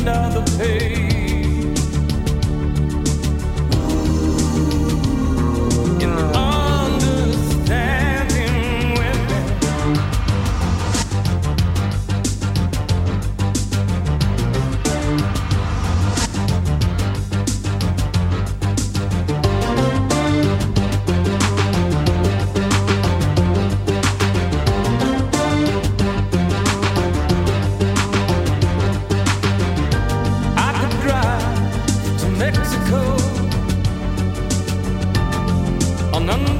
Another page.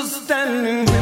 understanding.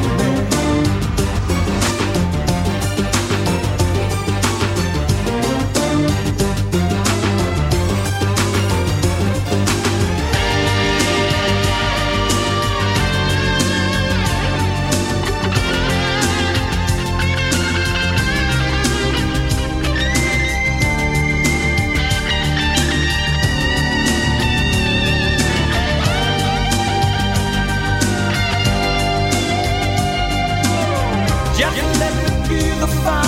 Another page.